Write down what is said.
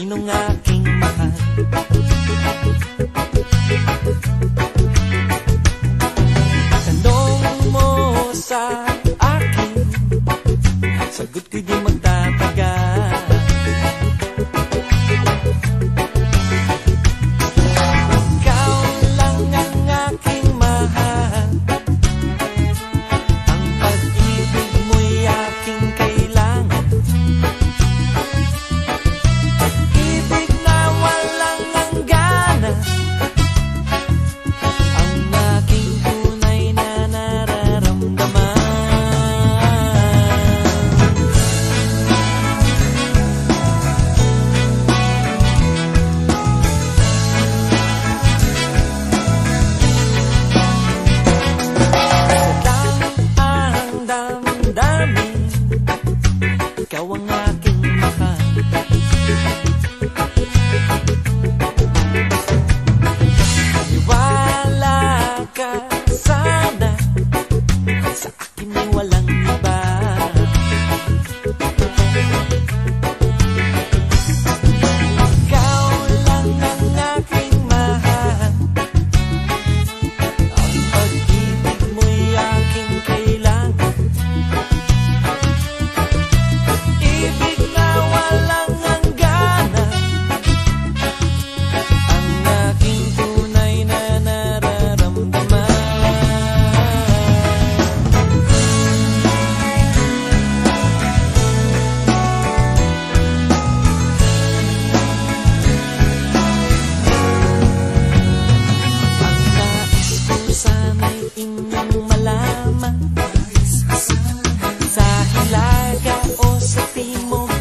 Assim não há quem Ikaw ang aking mahal Josephine